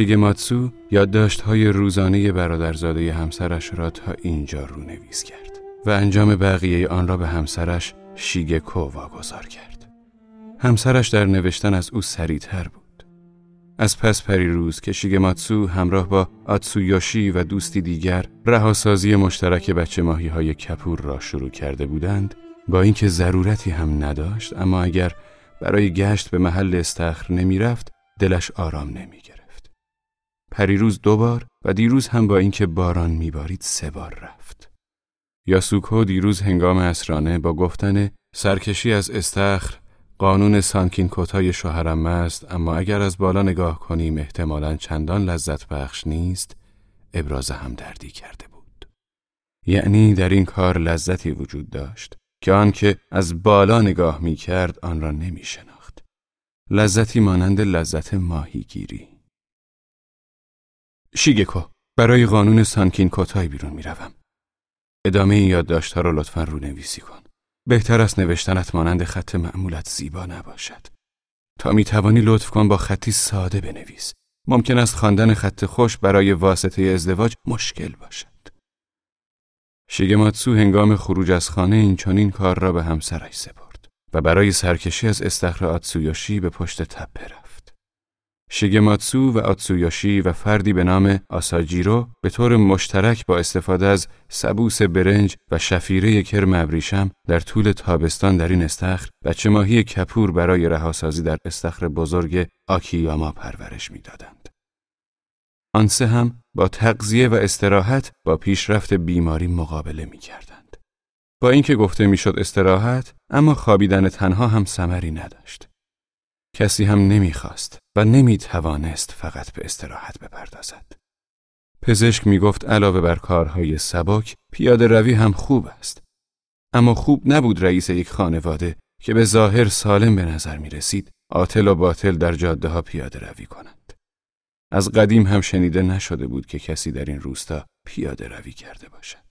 شیگماتسو یادداشت‌های روزانه برادرزاده همسرش را تا اینجا رونویس کرد و انجام بقیه آن را به همسرش شیگکو واگذار کرد. همسرش در نوشتن از او سریعتر بود. از پس پری روز که شیگماتسو همراه با آتسویوشی و دوستی دیگر رهاسازی مشترک بچه ماهی های کپور را شروع کرده بودند با اینکه ضرورتی هم نداشت اما اگر برای گشت به محل استخر نمی رفت دلش آرام نمی گرفت. پریروز دو بار و دیروز هم با اینکه باران میبارید سه بار رفت. یاسوکو دیروز هنگام اسرانه با گفتن سرکشی از استخر قانون سانکین کوتای شوهرم است اما اگر از بالا نگاه کنیم احتمالا چندان لذت بخش نیست ابراز همدردی کرده بود. یعنی در این کار لذتی وجود داشت که آنکه از بالا نگاه می کرد آن را نمی شناخت. لذتی مانند لذت ماهیگیری. شیگکو برای قانون سانکین کوتای بیرون می روم. ادامه این یادداشتها را لطفا رو نویسی کن. بهتر است نوشتنت مانند خط معمولت زیبا نباشد. تا می توانی لطف کن با خطی ساده بنویس. ممکن است خواندن خط خوش برای واسطه ازدواج مشکل باشد. شیگماتسو هنگام خروج از خانه این چنین کار را به همسرش سپرد و برای سرکشی از استخر آتسویوشی به پشت تپه. شیگماتسو و آتسویوشی و فردی به نام آساجیرو به طور مشترک با استفاده از سبوس برنج و شفیره کرم ابریشم در طول تابستان در این استخر بچه ماهی کپور برای رهاسازی در استخر بزرگ آکیاما پرورش می‌دادند. آن سه هم با تغذیه و استراحت با پیشرفت بیماری مقابله می کردند. با اینکه گفته می‌شد استراحت اما خوابیدن تنها هم ثمری نداشت. کسی هم نمی‌خواست و نمی توانست فقط به استراحت بپردازد. پزشک می گفت علاوه بر کارهای سبک پیاده روی هم خوب است. اما خوب نبود رئیس یک خانواده که به ظاهر سالم به نظر می رسید آتل و باطل در جاده ها پیاده روی کند. از قدیم هم شنیده نشده بود که کسی در این روستا پیاده روی کرده باشد.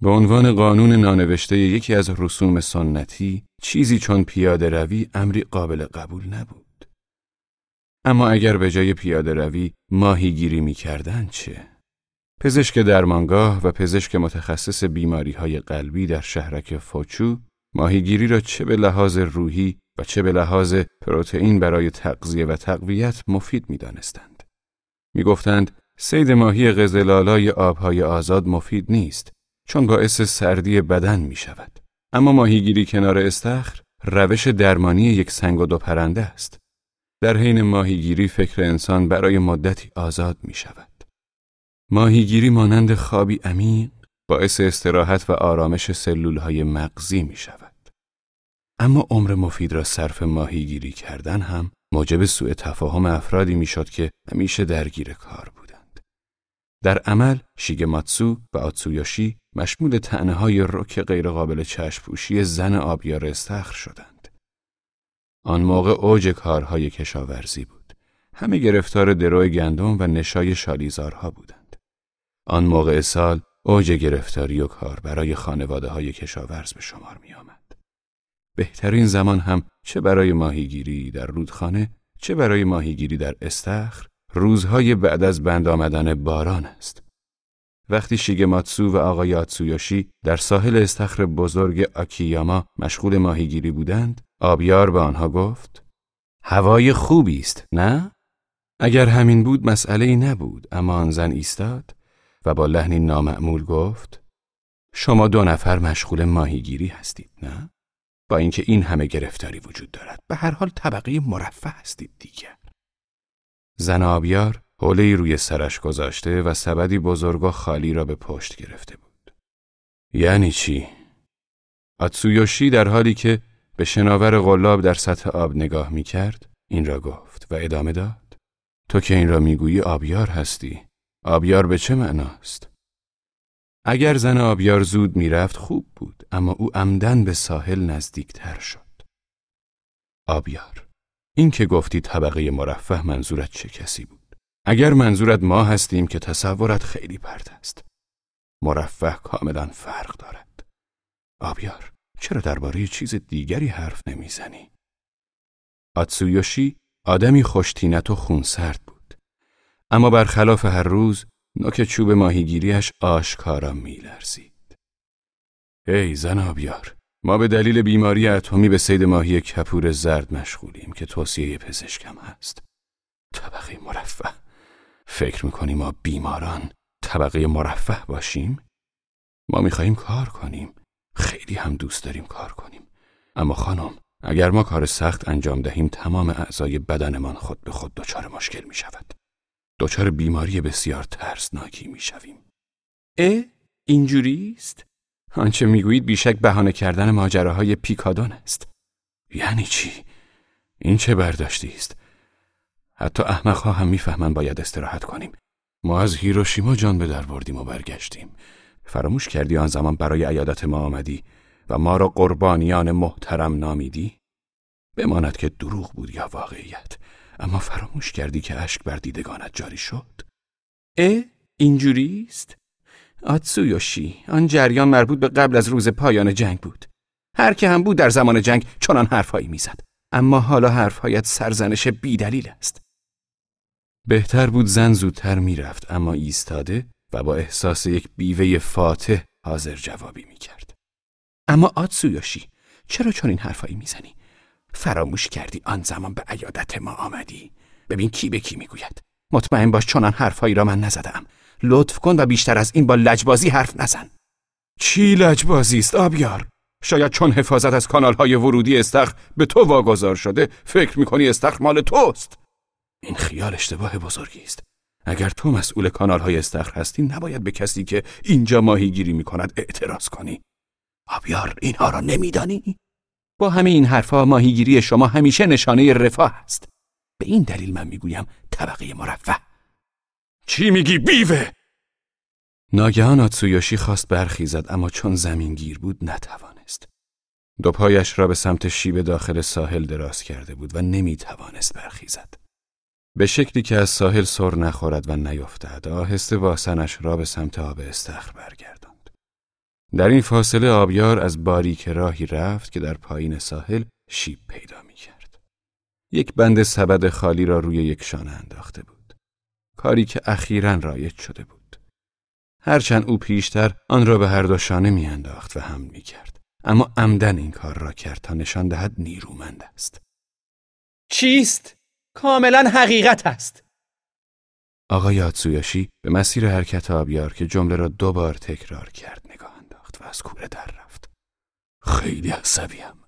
به عنوان قانون نانوشته یکی از رسوم سنتی چیزی چون پیاده روی امری قابل قبول نبود. اما اگر به جای پیاده روی ماهیگیری می چه؟ پزشک درمانگاه و پزشک متخصص بیماری های قلبی در شهرک فوچو ماهیگیری را چه به لحاظ روحی و چه به لحاظ پروتئین برای تغذیه و تقویت مفید می دانستند. می سید ماهی قزلالای آبهای آزاد مفید نیست چون باعث سردی بدن می شود. اما ماهیگیری کنار استخر روش درمانی یک سنگ و دو پرنده است. در حین ماهیگیری فکر انسان برای مدتی آزاد می شود. ماهیگیری مانند خوابی عمیق باعث استراحت و آرامش سلول های مغزی می شود. اما عمر مفید را صرف ماهیگیری کردن هم موجب سوء تفاهم افرادی می‌شد که همیشه درگیر کار بودند. در عمل شیگماتسو و آتسویاشی مشمول تنه های رک غیرقابل چشپوشی زن آبیار استخر شدند. آن موقع اوج کارهای کشاورزی بود. همه گرفتار درو گندم و نشای شالیزارها بودند. آن موقع سال اوج گرفتاری و کار برای خانواده های کشاورز به شمار می آمد. بهترین زمان هم چه برای ماهیگیری در رودخانه چه برای ماهیگیری در استخر روزهای بعد از بند آمدن باران است. وقتی شیگماتسو و آقای آتسویوشی در ساحل استخر بزرگ آکیاما مشغول ماهیگیری بودند، آبیار به آنها گفت: هوای خوبی است، نه؟ اگر همین بود مسئله نبود، اما آن زن ایستاد و با لحنی نامعمول گفت: شما دو نفر مشغول ماهیگیری هستید، نه؟ با اینکه این همه گرفتاری وجود دارد به هر حال طبقه مرفه هستید دیگر زن آبیار حوله روی سرش گذاشته و سبدی بزرگ و خالی را به پشت گرفته بود. یعنی چی؟ آتسویوشی در حالی که به شناور غلاب در سطح آب نگاه می کرد این را گفت و ادامه داد. تو که این را می‌گویی آبیار هستی. آبیار به چه معناست؟ اگر زن آبیار زود می‌رفت خوب بود اما او عمدن به ساحل نزدیکتر شد. آبیار این که گفتی طبقه مرفه منظورت چه کسی بود؟ اگر منظورت ما هستیم که تصورت خیلی پرد است مرفه کاملا فرق دارد آبیار چرا درباره چیز دیگری حرف نمی‌زنی آتسویوشی آدمی خوشتینت و خونسرد بود. اما برخلاف هر روز نوک چوب ماهیگیریش آشکارا میلرزید. ای زن آبیار، ما به دلیل بیماری اتمی به سید ماهی کپور زرد مشغولیم که توصیه پزشکم هست. طبقه مرفه. فکر می‌کنیم ما بیماران طبقه مرفه باشیم؟ ما میخواییم کار کنیم. خیلی هم دوست داریم کار کنیم. اما خانم اگر ما کار سخت انجام دهیم تمام اعضای بدنمان خود به خود دچار مشکل می شود. دچار بیماری بسیار ترسناکی می شویم. اه؟ اینجوری است؟ آنچه می‌گویید بیشک بهانه کردن ماجراهای پیکادون است. یعنی چی؟ این چه برداشتی است؟ حتی احمقها هم می‌فهمند باید استراحت کنیم. ما از هیروشیما جان به در بردیم و برگشتیم. فراموش کردی آن زمان برای عیادت ما آمدی و ما را قربانیان محترم نامیدی؟ بماند که دروغ بود یا واقعیت اما فراموش کردی که اشک بر دیدگانت جاری شد اه اینجوری است آتسویوشی آن جریان مربوط به قبل از روز پایان جنگ بود هر که هم بود در زمان جنگ چنان حرفهایی می‌زد اما حالا حرفهایت سرزنش بیدلیل است بهتر بود زن زودتر می‌رفت اما ایستاده و با احساس یک بیوه فاتح حاضر جوابی می‌کرد. اما آتسویوشی چرا چون این حرفایی می‌زنی؟ فراموش کردی آن زمان به عیادت ما آمدی؟ ببین کی به کی می‌گوید. مطمئن باش چنان حرفهایی را من نزدم. لطف کن و بیشتر از این با لجبازی حرف نزن. چی لجبازی است آبیار؟ شاید چون حفاظت از کانالهای ورودی استخر به تو واگذار شده فکر می‌کنی استخر مال توست؟ این خیال اشتباه بزرگی است اگر تو مسئول کانالهای استخر هستی نباید به کسی که اینجا ماهیگیری می‌کند اعتراض کنی آبیار اینها را نمیدانی؟ با همه این حرفها ماهیگیری شما همیشه نشانه رفاه است. به این دلیل من می‌گویم طبقه مرفه. چی میگی بیوه؟ ناگهان آتسویوشی خواست برخیزد اما چون زمین گیر بود نتوانست. دو پایش را به سمت شیب داخل ساحل دراز کرده بود و نمی‌توانست برخیزد. به شکلی که از ساحل سر نخورد و نیفتد آهسته واسنش را به سمت آب استخر برگرد. در این فاصله آبیار از باریک راهی رفت که در پایین ساحل شیب پیدا می کرد. یک بند سبد خالی را روی یک شانه انداخته بود. کاری که اخیرا رایج شده بود. هرچند او پیشتر آن را به هر دو شانه می انداخت و هم می کرد. اما عمدن این کار را کرد تا نشان دهد نیرومند است. چیست؟ کاملا حقیقت است. آقای آتسویاشی به مسیر حرکت آبیار که جمله را دو بار تکرار کرد نگاه و از کوره در رفت. خیلی عصبیم.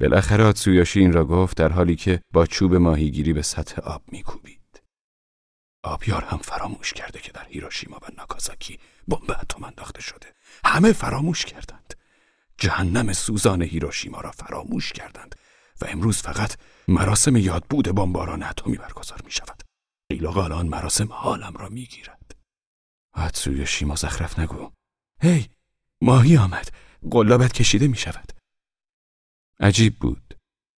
بالاخره آتسویاشی این را گفت در حالی که با چوب ماهیگیری به سطح آب میکوبید. آبیار هم فراموش کرده که در هیروشیما و ناکازاکی بمب اتم انداخته شده. همه فراموش کردند. جهنم سوزان هیروشیما را فراموش کردند و امروز فقط مراسم یادبود بمباران اتمی برگزار می شود. قیل آن مراسم حالم را می گیرد. آتسویاشی مزخرف نگو. هی ماهی آمد قلابت کشیده می شود عجیب بود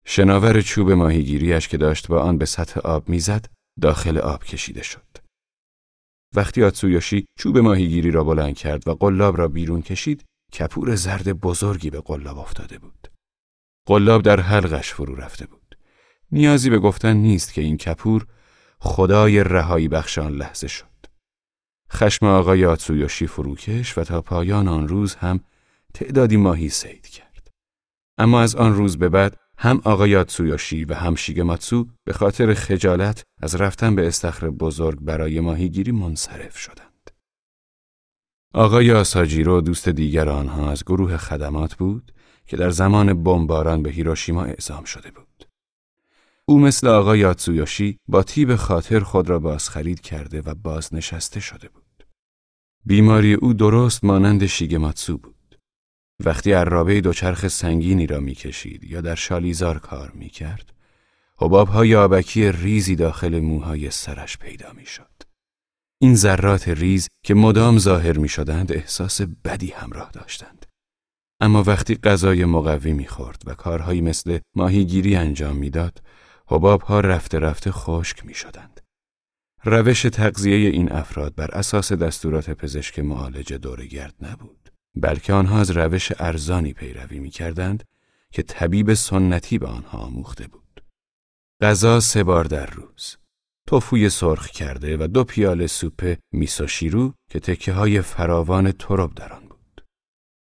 شناور چوب ماهیگیریش که داشت با آن به سطح آب می‌زد داخل آب کشیده شد وقتی آتسویوشی چوب ماهیگیری را بلند کرد و قلاب را بیرون کشید کپور زرد بزرگی به قلاب افتاده بود قلاب در حلقش فرو رفته بود نیازی به گفتن نیست که این کپور خدای رهایی بخشان لحظه شد خشم آقای آتسویوشی فروکش و تا پایان آن روز هم تعدادی ماهی سید کرد. اما از آن روز به بعد هم آقای آتسویوشی و هم شیگماتسو به خاطر خجالت از رفتن به استخر بزرگ برای ماهیگیری منصرف شدند. آقای آساجیرو دوست دیگر آنها از گروه خدمات بود که در زمان بمباران به هیروشیما اعزام شده بود. او مثل آقای آتسویوشی با تیب خاطر خود را بازخرید کرده و بازنشسته شده بود. بیماری او درست مانند شیگماتسو بود. وقتی عرابه دوچرخ سنگینی را می‌کشید یا در شالیزار کار می‌کرد، های آبکی ریزی داخل موهای سرش پیدا می‌شد. این ذرات ریز که مدام ظاهر می شدند احساس بدی همراه داشتند. اما وقتی غذای مقوی می‌خورد و کارهایی مثل ماهیگیری انجام می‌داد، حباب ها رفته رفته خشک می شدند. روش تغذیه این افراد بر اساس دستورات پزشک معالج دورگرد نبود بلکه آنها از روش ارزانی پیروی می کردند که طبیب سنتی به آنها آموخته بود. غذا سه بار در روز توفوی سرخ کرده و دو پیاله سوپ میسوشیرو که تکه های فراوان ترب در آن بود.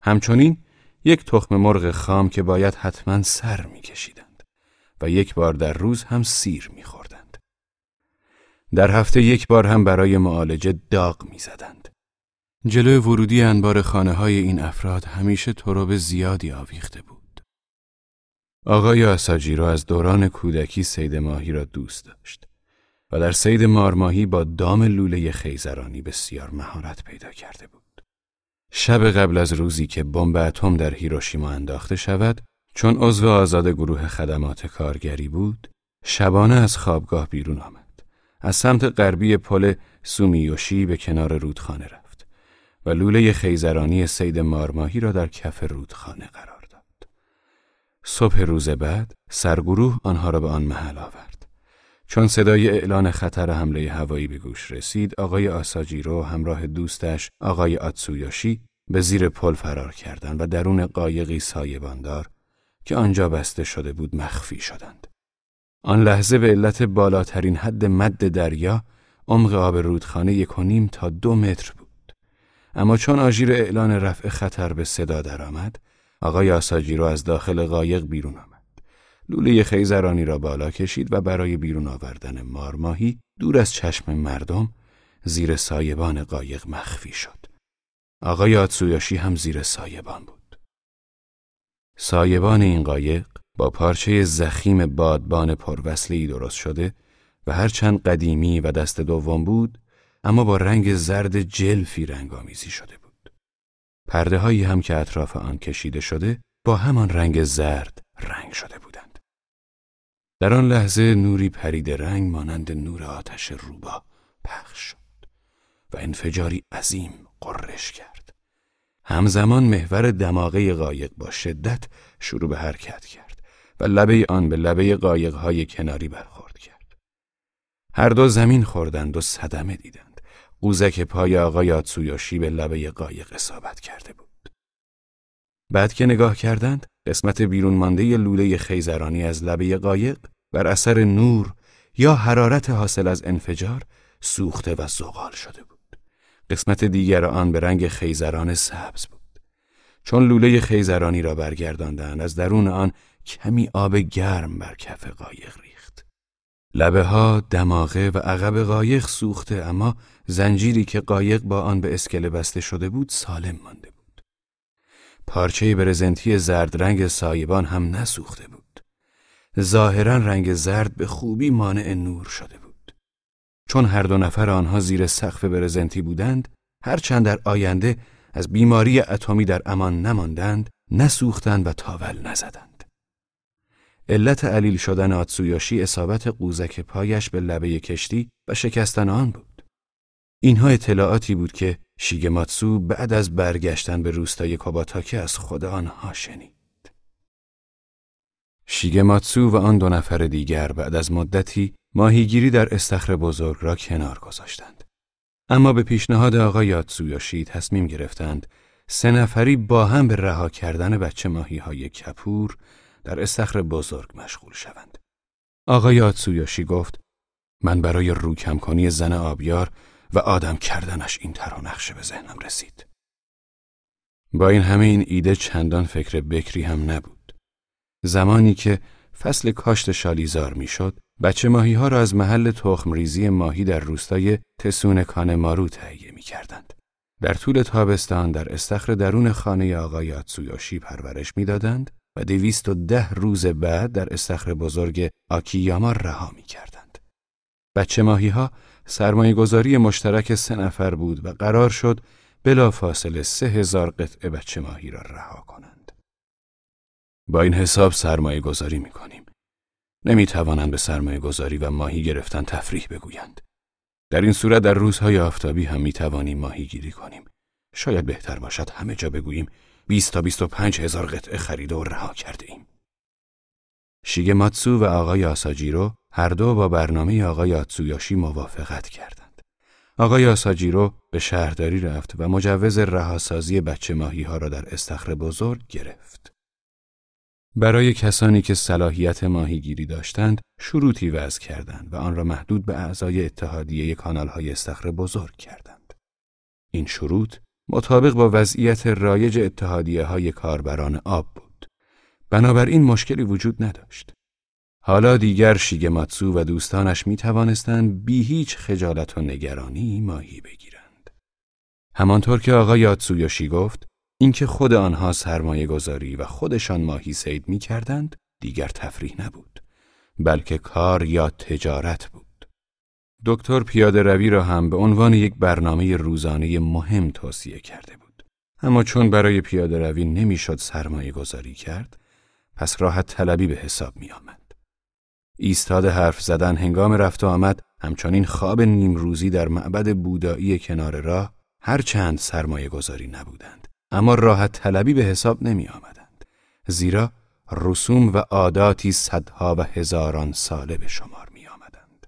همچنین یک تخم مرغ خام که باید حتما سر میکشیدند و یک بار در روز هم سیر میخوردند. در هفته یک بار هم برای معالجه داغ می‌زدند. جلوی ورودی انبار خانه های این افراد همیشه تراب زیادی آویخته بود. آقای آساجی از دوران کودکی سید ماهی را دوست داشت. و در سید مارماهی با دام لوله خیزرانی بسیار مهارت پیدا کرده بود. شب قبل از روزی که بمب اتم در هیروشیما انداخته شود، چون عضو آزاد گروه خدمات کارگری بود، شبانه از خوابگاه بیرون آمد. از سمت غربی پل سومیوشی به کنار رودخانه رفت و لوله خیزرانی سید مارماهی را در کف رودخانه قرار داد. صبح روز بعد سرگروه آنها را به آن محل آورد. چون صدای اعلان خطر حمله هوایی به گوش رسید، آقای آساجیرو همراه دوستش آقای آتسویاشی به زیر پل فرار کردند و درون قایقی سایباندار که آنجا بسته شده بود مخفی شدند. آن لحظه به علت بالاترین حد مد دریا عمق آب رودخانه یک و نیم تا دو متر بود. اما چون آژیر اعلان رفع خطر به صدا درآمد، آقای آساجیرو از داخل قایق بیرون آمد. لوله خیزرانی را بالا کشید و برای بیرون آوردن مارماهی دور از چشم مردم زیر سایبان قایق مخفی شد. آقای آتسویاشی هم زیر سایبان بود. سایبان این قایق با پارچه زخیم بادبان پروسلی درست شده و هرچند قدیمی و دست دوم بود اما با رنگ زرد جلفی رنگامیزی شده بود. پرده هایی هم که اطراف آن کشیده شده با همان رنگ زرد رنگ شده بودند. در آن لحظه نوری پرید رنگ مانند نور آتش روبا پخش شد و انفجاری عظیم قررش کرد. همزمان محور دماغه قایق با شدت شروع به حرکت کرد و لبه آن به لبه قایق های کناری برخورد کرد. هر دو زمین خوردند و صدمه دیدند. قوزک پای آقای آتسویاشی به لبه قایق اصابت کرده بود. بعد که نگاه کردند قسمت بیرون مانده لوله خیزرانی از لبه قایق بر اثر نور یا حرارت حاصل از انفجار سوخته و زغال شده بود. قسمت دیگر آن به رنگ خیزران سبز بود. چون لوله خیزرانی را برگرداندند از درون آن کمی آب گرم بر کف قایق ریخت. لبه ها، دماغه و عقب قایق سوخته اما زنجیری که قایق با آن به اسکله بسته شده بود سالم مانده بود. پارچه برزنتی زرد رنگ سایبان هم نسوخته بود. ظاهرا رنگ زرد به خوبی مانع نور شده بود. چون هر دو نفر آنها زیر سقف برزنتی بودند، هرچند در آینده از بیماری اتمی در امان نماندند، نسوختند و تاول نزدند. علت علیل شدن آتسویاشی اصابت قوزک پایش به لبه کشتی و شکستن آن بود. اینها اطلاعاتی بود که شیگماتسو بعد از برگشتن به روستای کاباتاکه از خود آنها شنید. شیگماتسو و آن دو نفر دیگر بعد از مدتی ماهیگیری در استخر بزرگ را کنار گذاشتند. اما به پیشنهاد آقای یاتسویاشی تصمیم گرفتند سه نفری با هم به رها کردن بچه ماهی های کپور در استخر بزرگ مشغول شوند. آقای یاتسویاشی گفت من برای رو کنی زن آبیار و آدم کردنش این تر و نقشه به ذهنم رسید. با این همه این ایده چندان فکر بکری هم نبود. زمانی که فصل کاشت شالیزار می‌شد، بچه ماهی ها را از محل تخم ریزی ماهی در روستای تسون کان مارو تهیه می کردند. در طول تابستان در استخر درون خانه آقای آتسویاشی پرورش می‌دادند و دویست و ده روز بعد در استخر بزرگ آکیاما رها می کردند. بچه ماهی ها سرمایه گذاری مشترک سه نفر بود و قرار شد بلا فاصله سه هزار قطعه بچه ماهی را رها کنند. با این حساب سرمایه گذاری می کنیم. نمی توانند به سرمایه گذاری و ماهی گرفتن تفریح بگویند. در این صورت در روزهای آفتابی هم می توانیم ماهی گیری کنیم. شاید بهتر باشد همه جا بگوییم 20 تا 25 هزار قطعه خریده و رها کرده ایم. شیگماتسو و آقای آساجیرو هر دو با برنامه آقای آتسویاشی موافقت کردند. آقای آساجیرو به شهرداری رفت و مجوز رهاسازی بچه ماهی ها را در استخر بزرگ گرفت. برای کسانی که صلاحیت ماهیگیری داشتند شروطی وضع کردند و آن را محدود به اعضای اتحادیه کانالهای استخر بزرگ کردند. این شروط مطابق با وضعیت رایج اتحادیه های کاربران آب بود. بنابراین مشکلی وجود نداشت. حالا دیگر شیگماتسو و دوستانش می توانستند بی هیچ خجالت و نگرانی ماهی بگیرند. همانطور که آقای یاتسویوشی گفت، اینکه خود آنها سرمایه گذاری و خودشان ماهی سید می کردند، دیگر تفریح نبود، بلکه کار یا تجارت بود. دکتر پیاده روی را هم به عنوان یک برنامه روزانه مهم توصیه کرده بود. اما چون برای پیاده روی نمی‌شد سرمایه گذاری کرد، پس راحت طلبی به حساب می آمد. ایستاد حرف زدن هنگام رفت و آمد همچنین خواب نیم روزی در معبد بودایی کنار راه هر چند سرمایه گذاری نبودند اما راحت طلبی به حساب نمی آمدند زیرا رسوم و عاداتی صدها و هزاران ساله به شمار می آمدند.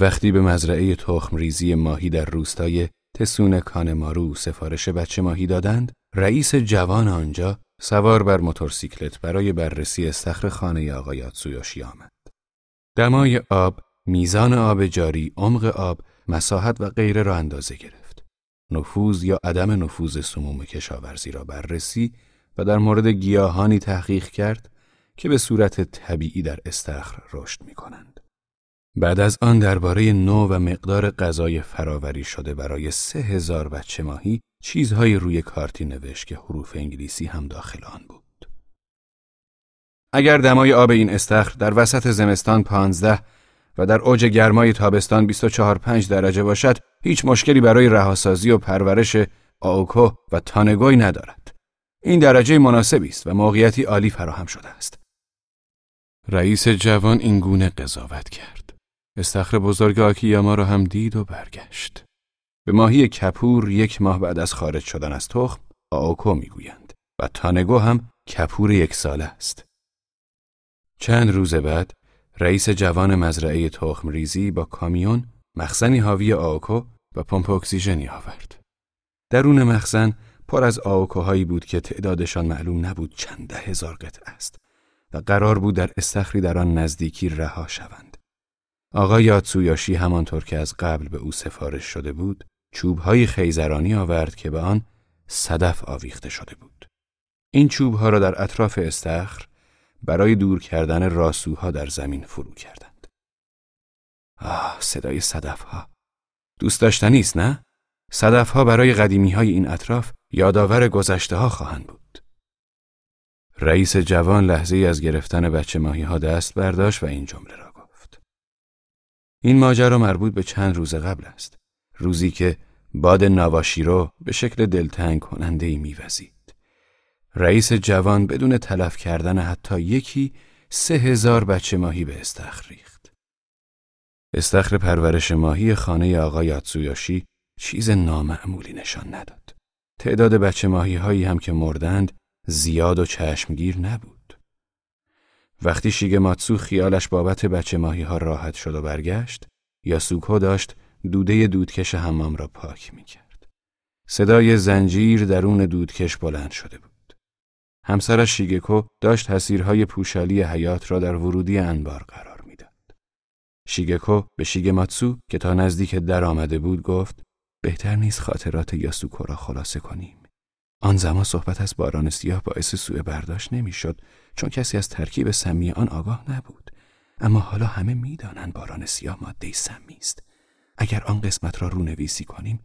وقتی به مزرعه تخم ریزی ماهی در روستای تسون کانمارو سفارش بچه ماهی دادند رئیس جوان آنجا سوار بر موتورسیکلت برای بررسی استخر خانه آقای آتسویوشی آمد. دمای آب، میزان آب جاری، عمق آب، مساحت و غیره را اندازه گرفت. نفوذ یا عدم نفوذ سموم کشاورزی را بررسی و در مورد گیاهانی تحقیق کرد که به صورت طبیعی در استخر رشد می کنند. بعد از آن درباره نوع و مقدار غذای فراوری شده برای سه هزار بچه ماهی چیزهایی روی کارتی نوشت که حروف انگلیسی هم داخل آن بود. اگر دمای آب این استخر در وسط زمستان پانزده و در اوج گرمای تابستان 24 5 درجه باشد هیچ مشکلی برای رهاسازی و پرورش آوکو و تانگوی ندارد. این درجه مناسبی است و موقعیتی عالی فراهم شده است. رئیس جوان این گونه قضاوت کرد. استخر بزرگ آکیاما را هم دید و برگشت. به ماهی کپور یک ماه بعد از خارج شدن از تخم آوکو می‌گویند و تانگو هم کپور یک ساله است. چند روز بعد رئیس جوان مزرعه تخم ریزی با کامیون مخزنی حاوی آوکو و پمپ اکسیژنی آورد. درون مخزن پر از آوکوهایی بود که تعدادشان معلوم نبود چند ده هزار قطعه است و قرار بود در استخری در آن نزدیکی رها شوند. آقای یاتسویاشی همانطور که از قبل به او سفارش شده بود چوبهای خیزرانی آورد که به آن صدف آویخته شده بود. این چوبها را در اطراف استخر برای دور کردن راسوها در زمین فرو کردند. آه صدای صدفها. دوست داشتنی است نه؟ صدفها برای قدیمی های این اطراف یادآور گذشته ها خواهند بود. رئیس جوان لحظه ای از گرفتن بچه ماهی ها دست برداشت و این جمله را گفت. این ماجرا مربوط به چند روز قبل است. روزی که باد نواشیرو به شکل دلتنگ کننده ای میوزید. رئیس جوان بدون تلف کردن حتی یکی سه هزار بچه ماهی به استخر ریخت. استخر پرورش ماهی خانه آقای آتسویاشی چیز نامعمولی نشان نداد. تعداد بچه ماهی هایی هم که مردند زیاد و چشمگیر نبود. وقتی شیگماتسو خیالش بابت بچه ماهی ها راحت شد و برگشت، یاسوکو داشت دوده دودکش حمام را پاک می کرد. صدای زنجیر درون دودکش بلند شده بود. همسرش شیگکو داشت حسیرهای پوشالی حیات را در ورودی انبار قرار می‌داد. شیگکو به شیگماتسو که تا نزدیک در آمده بود گفت بهتر نیست خاطرات یاسوکو را خلاصه کنیم. آن زمان صحبت از باران سیاه باعث سوء برداشت نمی‌شد چون کسی از ترکیب سمی آن آگاه نبود. اما حالا همه می‌دانند باران سیاه ماده سمی است. اگر آن قسمت را رونویسی کنیم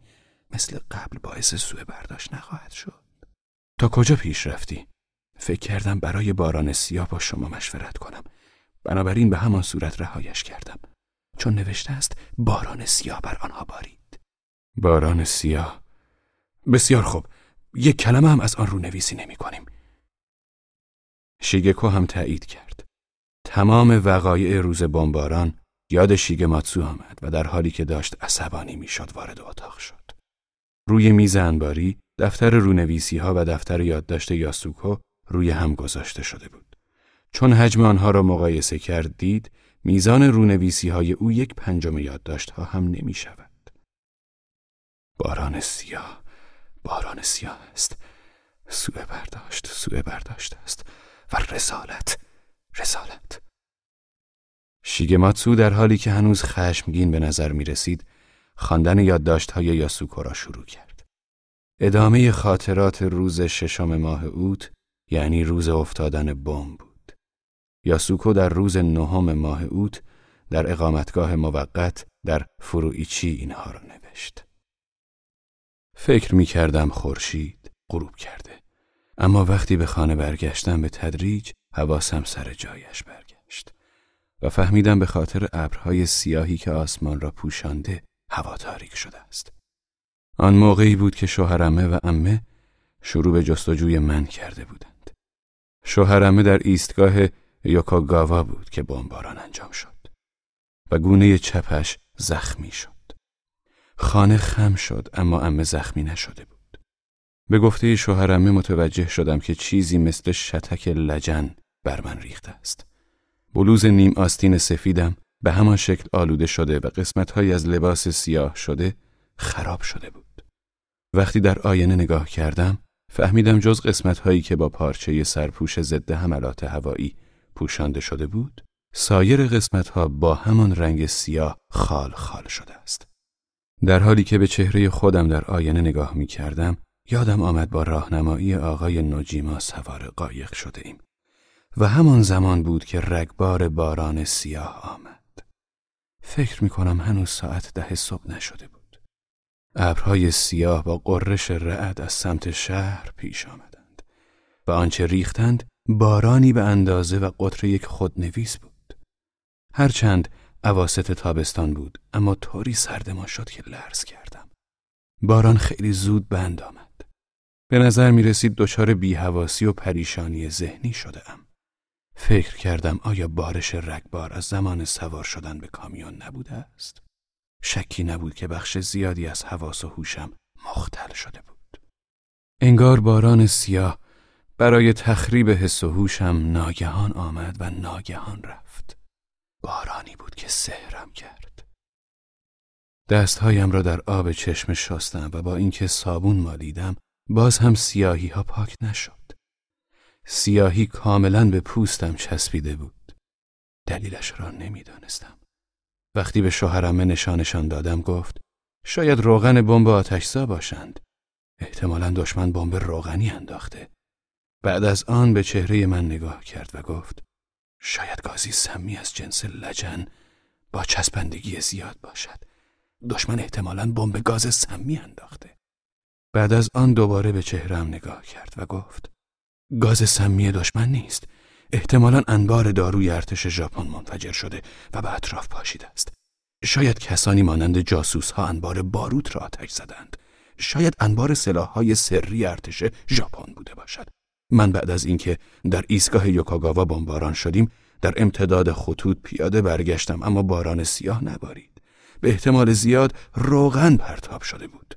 مثل قبل باعث سوء برداشت نخواهد شد. تا کجا پیش رفتی؟ فکر کردم برای باران سیاه با شما مشورت کنم. بنابراین به همان صورت رهایش کردم. چون نوشته است باران سیاه بر آنها بارید. باران سیاه. بسیار خوب. یک کلمه هم از آن رو نویسی نمی کنیم. شیگکو هم تایید کرد. تمام وقایع روز بمباران یاد شیگماتسو آمد و در حالی که داشت عصبانی می‌شد وارد اتاق شد. روی میز انباری دفتر رونویسی ها و دفتر یادداشت یاسوکو روی هم گذاشته شده بود. چون حجم آنها را مقایسه کرد دید میزان رونویسی های او یک پنجم یادداشت ها هم نمی شود. باران سیاه، باران سیاه است. سوء برداشت، سوء برداشت است و رسالت رسالت شیگماتسو در حالی که هنوز خشمگین به نظر می رسید خواندن یادداشت‌های یاسوکو را شروع کرد. ادامه خاطرات روز ششم ماه اوت یعنی روز افتادن بمب بود. یاسوکو در روز نهم ماه اوت در اقامتگاه موقت در فرویچی اینها را نوشت. فکر می کردم خورشید غروب کرده. اما وقتی به خانه برگشتم به تدریج حواسم سر جایش برگشت و فهمیدم به خاطر ابرهای سیاهی که آسمان را پوشانده هوا تاریک شده است. آن موقعی بود که شوهرمه و امه شروع به جستجوی من کرده بودند. شوهرمه در ایستگاه یوکاگاوا بود که بمباران انجام شد و گونه چپش زخمی شد. خانه خم شد اما امه زخمی نشده بود. به گفته شوهرمه متوجه شدم که چیزی مثل شتک لجن بر من ریخته است. بلوز نیم آستین سفیدم به همان شکل آلوده شده و قسمتهایی از لباس سیاه شده خراب شده بود. وقتی در آینه نگاه کردم فهمیدم جز قسمتهایی که با پارچه سرپوش ضد حملات هوایی پوشانده شده بود سایر قسمتها با همان رنگ سیاه خال خال شده است. در حالی که به چهره خودم در آینه نگاه می کردم یادم آمد با راهنمایی آقای نوجیما سوار قایق شده ایم و همان زمان بود که رگبار باران سیاه آمد. فکر می کنم هنوز ساعت ده صبح نشده بود. ابرهای سیاه با قررش رعد از سمت شهر پیش آمدند و آنچه ریختند بارانی به اندازه و قطر یک خودنویس بود. هرچند عواست تابستان بود اما طوری سرد شد که لرز کردم. باران خیلی زود بند آمد. به نظر می رسید دچار بیهواسی و پریشانی ذهنی شده ام. فکر کردم آیا بارش رگبار از زمان سوار شدن به کامیون نبوده است؟ شکی نبود که بخش زیادی از حواس و هوشم مختل شده بود. انگار باران سیاه برای تخریب حس و هوشم ناگهان آمد و ناگهان رفت. بارانی بود که سهرم کرد. دستهایم را در آب چشم شستم و با اینکه صابون مالیدم باز هم سیاهی ها پاک نشد. سیاهی کاملا به پوستم چسبیده بود. دلیلش را نمی‌دانستم. وقتی به شوهرم نشانشان دادم گفت شاید روغن بمب آتشزا باشند. احتمالا دشمن بمب روغنی انداخته. بعد از آن به چهره من نگاه کرد و گفت شاید گازی سمی از جنس لجن با چسبندگی زیاد باشد. دشمن احتمالا بمب گاز سمی انداخته. بعد از آن دوباره به چهرم نگاه کرد و گفت گاز سمی دشمن نیست. احتمالا انبار داروی ارتش ژاپن منفجر شده و به اطراف پاشیده است. شاید کسانی مانند جاسوس ها انبار باروت را آتش زدند. شاید انبار های سری ارتش ژاپن بوده باشد. من بعد از اینکه در ایستگاه یوکاگاوا بمباران شدیم در امتداد خطوط پیاده برگشتم اما باران سیاه نبارید. به احتمال زیاد روغن پرتاب شده بود.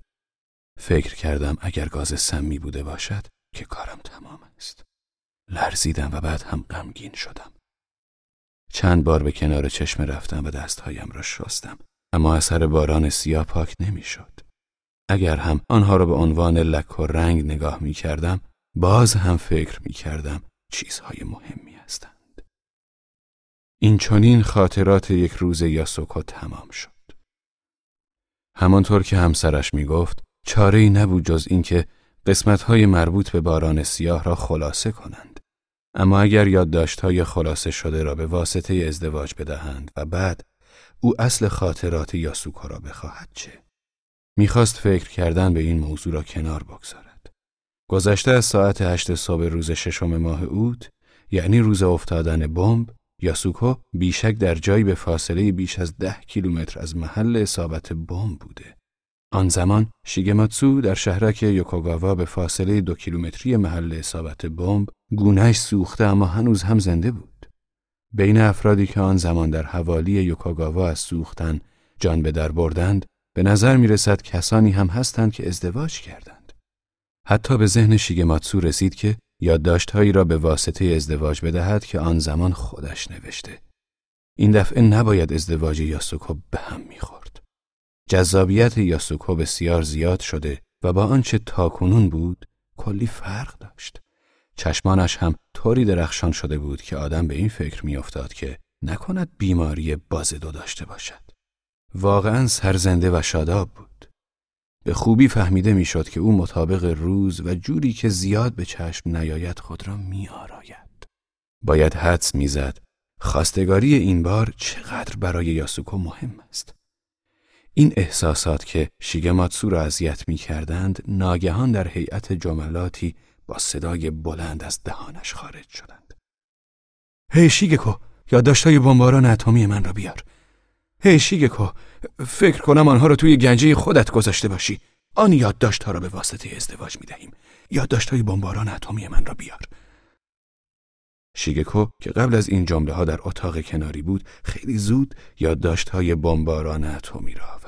فکر کردم اگر گاز سمی بوده باشد که کارم تمام است. لرزیدم و بعد هم غمگین شدم. چند بار به کنار چشم رفتم و دستهایم را شستم اما اثر باران سیاه پاک نمی‌شد. اگر هم آنها را به عنوان لک و رنگ نگاه می کردم باز هم فکر می کردم چیزهای مهمی هستند. این چنین خاطرات یک روز یاسوکو تمام شد. همانطور که همسرش می گفت چاره ای نبود جز اینکه های مربوط به باران سیاه را خلاصه کنند. اما اگر یادداشت‌های خلاصه شده را به واسطه ازدواج بدهند و بعد او اصل خاطرات یاسوکا را بخواهد چه؟ می‌خواست فکر کردن به این موضوع را کنار بگذارد. گذشته از ساعت هشت صبح روز ششم ماه اوت یعنی روز افتادن بمب یاسوکو بیشک در جایی به فاصله بیش از ده کیلومتر از محل اصابت بمب بوده. آن زمان شیگماتسو در شهرک یوکوگاوا به فاصله دو کیلومتری محل اصابت بمب گونهش سوخته اما هنوز هم زنده بود. بین افرادی که آن زمان در حوالی یوکوگاوا از سوختن جان به در بردند به نظر می رسد کسانی هم هستند که ازدواج کردند. حتی به ذهن شیگماتسو رسید که یادداشتهایی را به واسطه ازدواج بدهد که آن زمان خودش نوشته. این دفعه نباید ازدواج یاسوکو به هم می‌خورد. جذابیت یاسوکو بسیار زیاد شده و با آنچه تاکنون بود کلی فرق داشت. چشمانش هم طوری درخشان شده بود که آدم به این فکر میافتاد که نکند بیماری بازدو داشته باشد. واقعا سرزنده و شاداب بود. به خوبی فهمیده می‌شد که او مطابق روز و جوری که زیاد به چشم نیاید خود را می آراید. باید حدس می‌زد خواستگاری این بار چقدر برای یاسوکو مهم است. این احساسات که شیگماتسو را اذیت می کردند ناگهان در هیئت جملاتی با صدای بلند از دهانش خارج شدند. هی شیگکو یادداشتهای بمباران اتمی من را بیار. هی شیگکو فکر کنم آنها را توی گنجه خودت گذاشته باشی. آن یادداشتها را به واسطه ازدواج می دهیم. یادداشتهای بمباران اتمی من را بیار. شیگکو که قبل از این جمله ها در اتاق کناری بود خیلی زود یادداشتهای بمباران اتمی را آورد.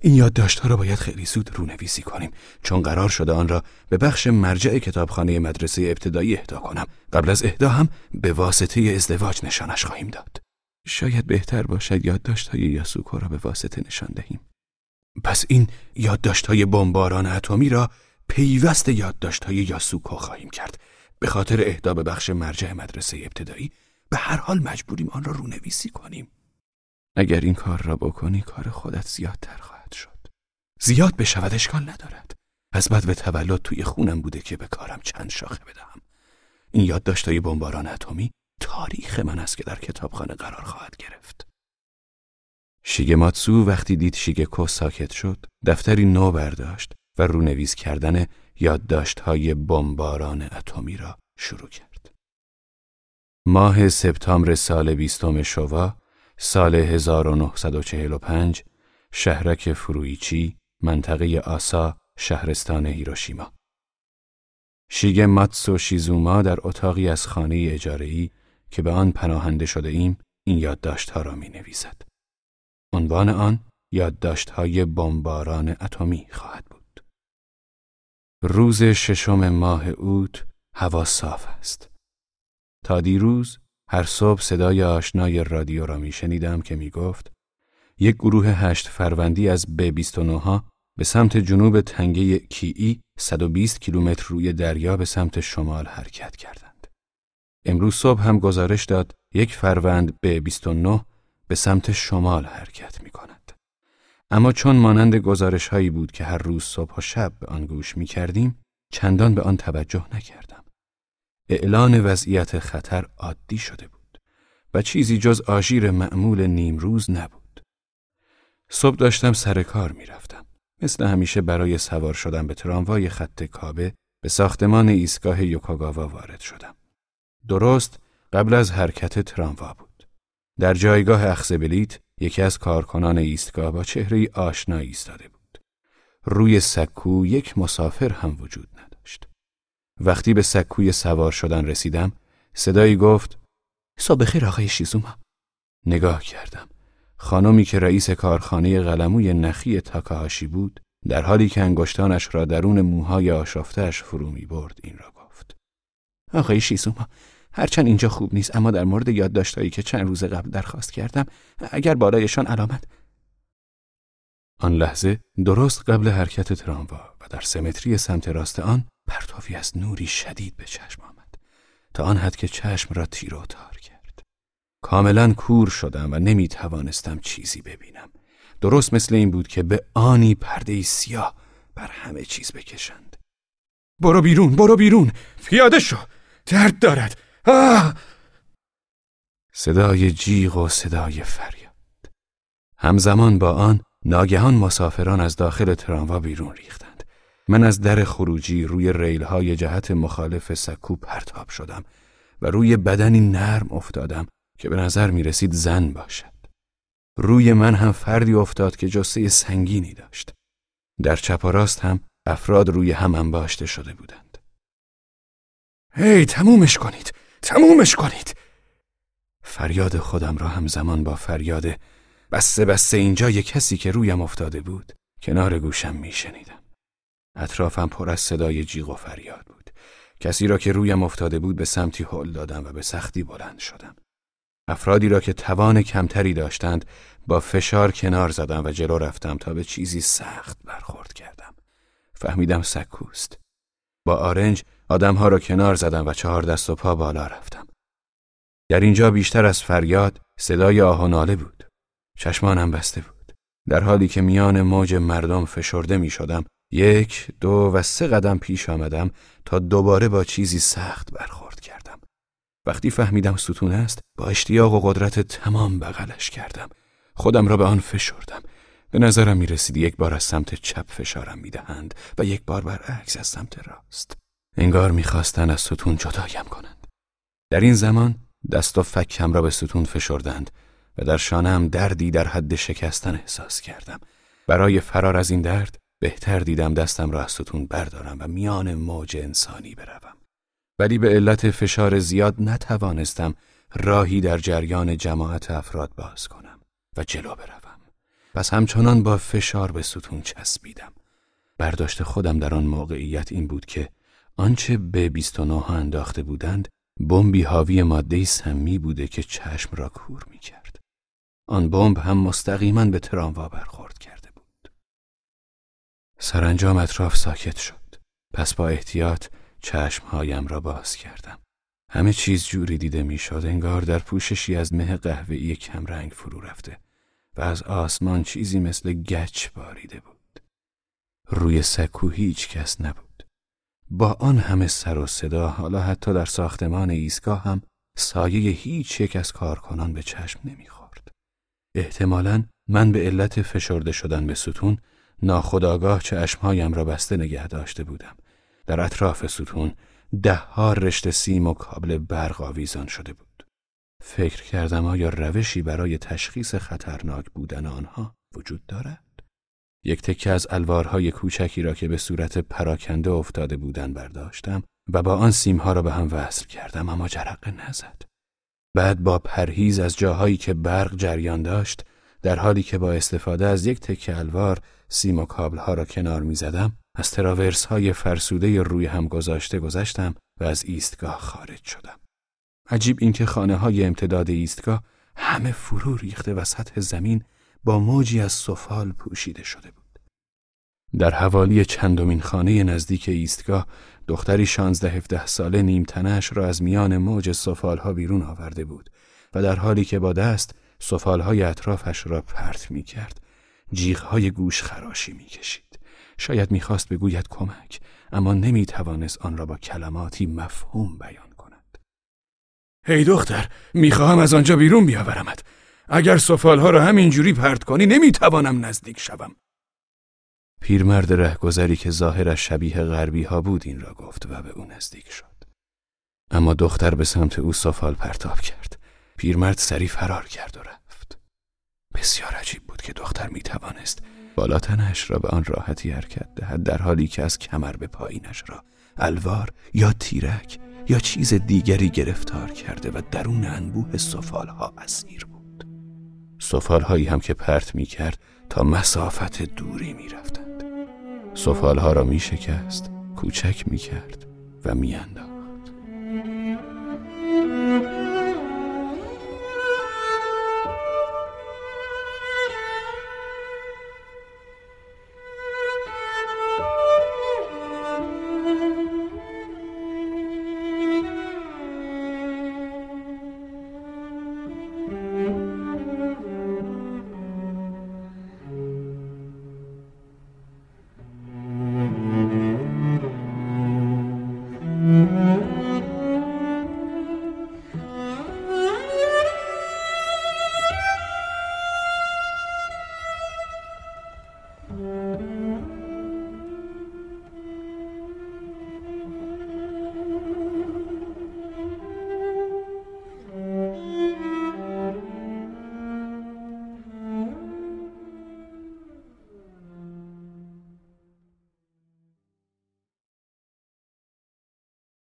این یادداشتها را باید خیلی زود رونویسی کنیم چون قرار شده آن را به بخش مرجع کتابخانه مدرسه ابتدایی اهدا کنم. قبل از اهدا هم به واسطه ازدواج نشانش خواهیم داد. شاید بهتر باشد یادداشتهای یاسوکو را به واسطه نشان دهیم. پس این یادداشتهای بمباران اتمی را پیوست یادداشتهای یاسوکو خواهیم کرد به خاطر اهدا به بخش مرجع مدرسه ابتدایی به هر حال مجبوریم آن را رونویسی کنیم. اگر این کار را بکنی کار خودت زیادتر خواهد. زیاد بشود اشکال ندارد. از بعد به تولد توی خونم بوده که به کارم چند شاخه بدهم. این یادداشتهای بمباران اتمی تاریخ من است که در کتابخانه قرار خواهد گرفت. شیگماتسو وقتی دید شیگکو ساکت شد، دفتری نو برداشت و رونویس کردن یادداشت‌های بمباران اتمی را شروع کرد. ماه سپتامبر سال بیستم شوا سال 1945 شهرک فرویچی منطقه آسا شهرستان هیروشیما شیگه ماتسو شیزوما در اتاقی از خانه اجاره‌ای که به آن پناهنده شده ایم این یادداشت‌ها را می نویسد. عنوان آن یادداشت‌های بمباران اتمی خواهد بود. روز ششم ماه اوت هوا صاف است. تا دیروز هر صبح صدای آشنای رادیو را می شنیدم که می گفت یک گروه هشت فروندی از ب 29 ها به سمت جنوب تنگه کیئی 120 کیلومتر روی دریا به سمت شمال حرکت کردند. امروز صبح هم گزارش داد یک فروند ب 29 به سمت شمال حرکت می کند. اما چون مانند گزارش هایی بود که هر روز صبح و شب به آن گوش می کردیم، چندان به آن توجه نکردم. اعلان وضعیت خطر عادی شده بود و چیزی جز آژیر معمول نیمروز نبود. صبح داشتم سر کار می رفتم. مثل همیشه برای سوار شدن به تراموای خط کابه به ساختمان ایستگاه یوکاگاوا وارد شدم. درست قبل از حرکت تراموا بود. در جایگاه اخزبلیت یکی از کارکنان ایستگاه با چهره آشنا ایستاده بود. روی سکو یک مسافر هم وجود نداشت. وقتی به سکوی سوار شدن رسیدم، صدایی گفت صبح خیر آقای شیزوما. نگاه کردم. خانمی که رئیس کارخانه قلموی نخی تاکاهاشی بود، در حالی که انگشتانش را درون موهای آشافتهش فرو می برد این را گفت. آقای شیزوما، هرچند اینجا خوب نیست اما در مورد یادداشتهایی که چند روز قبل درخواست کردم اگر بالایشان علامت آن لحظه درست قبل حرکت تراموا و در سمتری سمت راست آن پرتافی از نوری شدید به چشم آمد تا آن حد که چشم را تیر و تار کاملا کور شدم و نمی توانستم چیزی ببینم. درست مثل این بود که به آنی پرده سیاه بر همه چیز بکشند. برو بیرون برو بیرون. پیاده شو. درد دارد. آه! صدای جیغ و صدای فریاد. همزمان با آن ناگهان مسافران از داخل تراموا بیرون ریختند. من از در خروجی روی ریلهای جهت مخالف سکو پرتاب شدم و روی بدنی نرم افتادم. که به نظر می رسید زن باشد. روی من هم فردی افتاد که جسه سنگینی داشت. در چپ و راست هم افراد روی هم انباشته شده بودند. هی تمومش کنید تمومش کنید. فریاد خودم را همزمان با فریاد بسته بسته اینجا یک کسی که رویم افتاده بود کنار گوشم میشنیدم اطرافم پر از صدای جیغ و فریاد بود. کسی را که رویم افتاده بود به سمتی هل دادم و به سختی بلند شدم. افرادی را که توان کمتری داشتند با فشار کنار زدم و جلو رفتم تا به چیزی سخت برخورد کردم فهمیدم سکوست با آرنج آدمها را کنار زدم و چهار دست و پا بالا رفتم. در اینجا بیشتر از فریاد صدای آه و ناله بود. چشمانم بسته بود. در حالی که میان موج مردم فشرده می شدم یک، دو و سه قدم پیش آمدم تا دوباره با چیزی سخت برخورد. وقتی فهمیدم ستون است با اشتیاق و قدرت تمام بغلش کردم. خودم را به آن فشردم. به نظرم می رسید یک بار از سمت چپ فشارم می دهند و یک بار برعکس از سمت راست. انگار می‌خواستند از ستون جدایم کنند. در این زمان دست و فکم را به ستون فشردند و در شانم دردی در حد شکستن احساس کردم. برای فرار از این درد بهتر دیدم دستم را از ستون بردارم و میان موج انسانی بروم. ولی به علت فشار زیاد نتوانستم راهی در جریان جماعت افراد باز کنم و جلو بروم. پس همچنان با فشار به ستون چسبیدم. برداشت خودم در آن موقعیت این بود که آنچه به 29 ها انداخته بودند بمبی حاوی ماده سمی بوده که چشم را کور می کرد. آن بمب هم مستقیما به تراموا برخورد کرده بود. سرانجام اطراف ساکت شد. پس با احتیاط چشمهایم را باز کردم. همه چیز جوری دیده می‌شد انگار در پوششی از مه قهوه‌ای رنگ فرو رفته و از آسمان چیزی مثل گچ باریده بود. روی سکو هیچ کس نبود. با آن همه سر و صدا حالا حتی در ساختمان ایستگاه هم سایه هیچ یک از کارکنان به چشم نمی‌خورد. احتمالا من به علت فشرده شدن به ستون ناخداگاه چشمهایم را بسته نگه داشته بودم. در اطراف ستون ده ها رشته سیم و کابل برق آویزان شده بود. فکر کردم آیا روشی برای تشخیص خطرناک بودن آنها وجود دارد؟ یک تکه از الوارهای کوچکی را که به صورت پراکنده افتاده بودن برداشتم و با آن سیمها را به هم وصل کردم اما جرقه نزد. بعد با پرهیز از جاهایی که برق جریان داشت در حالی که با استفاده از یک تکه الوار سیم و کابلها را کنار می زدم از تراورس های فرسوده روی هم گذاشته گذشتم و از ایستگاه خارج شدم. عجیب اینکه خانه های امتداد ایستگاه همه فرو ریخته و سطح زمین با موجی از سفال پوشیده شده بود. در حوالی چندمین خانه نزدیک ایستگاه دختری شانزده هفته ساله نیم تنش را از میان موج سفال ها بیرون آورده بود و در حالی که با دست سفال های اطرافش را پرت می کرد جیغ های گوش خراشی می کشید. شاید می‌خواست بگوید کمک اما نمی توانست آن را با کلماتی مفهوم بیان هی دختر می‌خواهم از آنجا بیرون بیاورمت. اگر سفالها را همینجوری پرت کنی نمی‌توانم نزدیک شوم. پیرمرد رهگذری که ظاهرش شبیه غربی ها بود این را گفت و به او نزدیک شد. اما دختر به سمت او سفال پرتاب کرد. پیرمرد سری فرار کرد و رفت. بسیار عجیب بود که دختر می توانست بالا تنش را به آن راحتی حرکت دهد در حالی که از کمر به پایینش را الوار یا تیرک یا چیز دیگری گرفتار کرده و درون انبوه سفالها اسیر بود. سفالهایی هم که پرت می کرد تا مسافت دوری می رفتند سفالها را می شکست کوچک می کرد و می انداخت